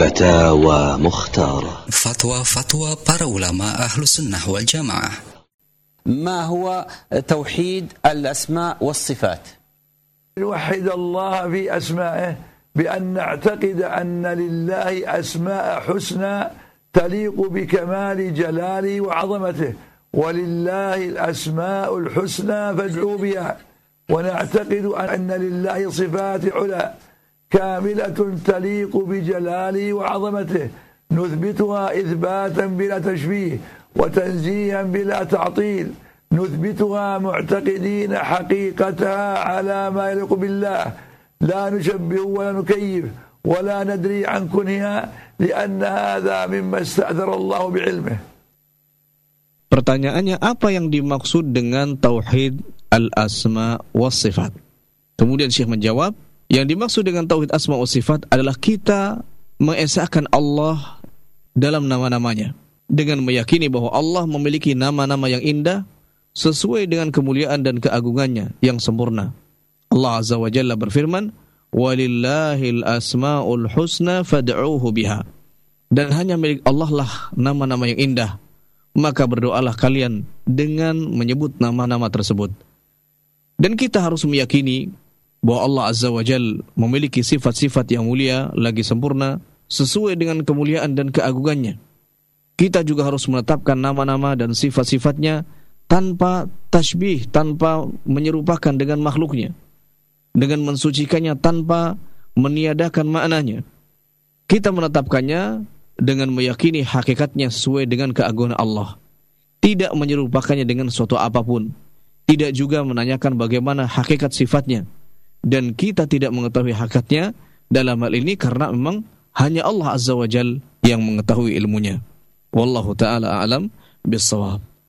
فتاوى مختارة. Fatwa fatwa para ulama sunnah wal jamaah. ما هو توحيد الأسماء والصفات؟ نوحد الله في أسمائه بأن نعتقد أن لله أسماء حسنى تليق بكمال جلاله وعظمته. ولله الأسماء الحسنى فادعوا بها. ونعتقد أن لله صفات علا. كاملة تليق بجلاله وعظمته نثبتها إثباتا بلا تشبيه وتنزيها بلا تعطيل نثبتها معتقدين حقيقتها على ما يليق بالله لا نشبه ولا نكيف ولا ندري عن كنها لأن هذا مما استأثر الله بعلمه Pertanyaannya apa yang dimaksud dengan tauhid al-asma was sifat? Kemudian Syekh menjawab, yang dimaksud dengan tauhid asma was sifat adalah kita mengesahkan Allah dalam nama-namanya dengan meyakini bahwa Allah memiliki nama-nama yang indah sesuai dengan kemuliaan dan keagungannya yang sempurna. Allah Azza wa Jalla berfirman, "Walillahil asmaul husna fad'uuhu biha." Dan hanya milik Allah lah nama-nama yang indah. Maka berdoalah kalian dengan menyebut nama-nama tersebut. Dan kita harus meyakini bahwa Allah Azza wa Jalla memiliki sifat-sifat yang mulia lagi sempurna sesuai dengan kemuliaan dan keagungannya. Kita juga harus menetapkan nama-nama dan sifat-sifatnya tanpa tasbih, tanpa menyerupakan dengan makhluknya. Dengan mensucikannya tanpa meniadakan maknanya. Kita menetapkannya dengan meyakini hakikatnya sesuai dengan keagungan Allah. Tidak menyerupakannya dengan suatu apa pun. Tidak juga menanyakan bagaimana hakikat sifatnya. Dan kita tidak mengetahui hakikatnya dalam hal ini karena memang hanya Allah Azza wa Jal yang mengetahui ilmunya. Wallahu ta'ala a'lam bisawab.